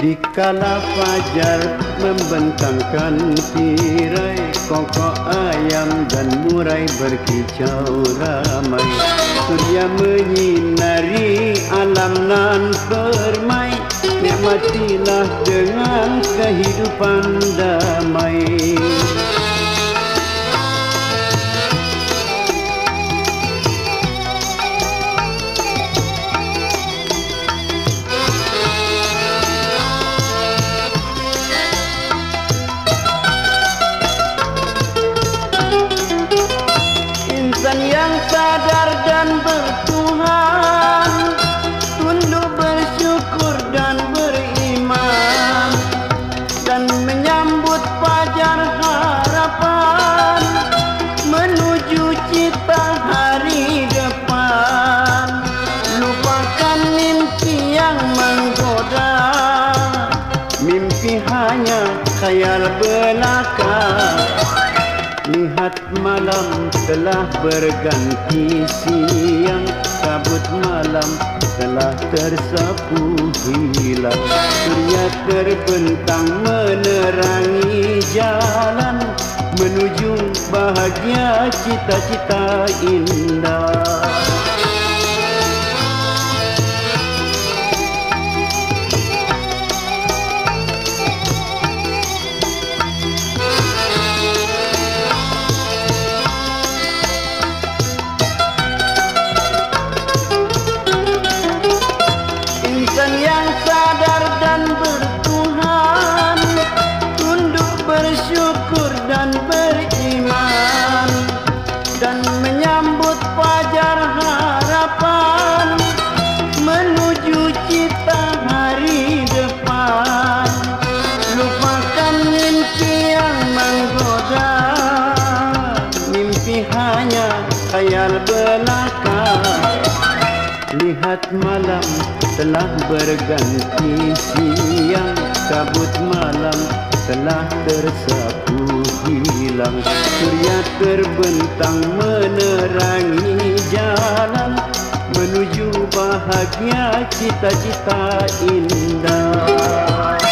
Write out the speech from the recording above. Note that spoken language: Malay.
Dikala fajar membentangkan tirai Kokok ayam dan murai berkicau ramai. Surya menyinari alam nan permai Nikmatilah dengan kehidupan damai yang sadar dan bertuhan. Tunduk bersyukur dan beriman. Dan menyambut fajar harapan menuju cita hari depan. Lupakan mimpi yang menggoda. Mimpi hanya khayal belaka Lihat malam telah berganti siang. Kabut malam telah tersapu hilang. Surya terbentang menerangi jalan Menuju bahagia cita-cita indah Insan yang sadar dan bertuhan. Tunduk bersyukur dan beriman. Dan menyambut fajar harapan Menuju cita hari depan. Lupakan mimpi yang menggoda. Mimpi hanya khayal belaka Lihat malam telah berganti siang. Kabut malam telah tersapu hilang. Surya terbentang menerangi jalan Menuju bahagia cita-cita indah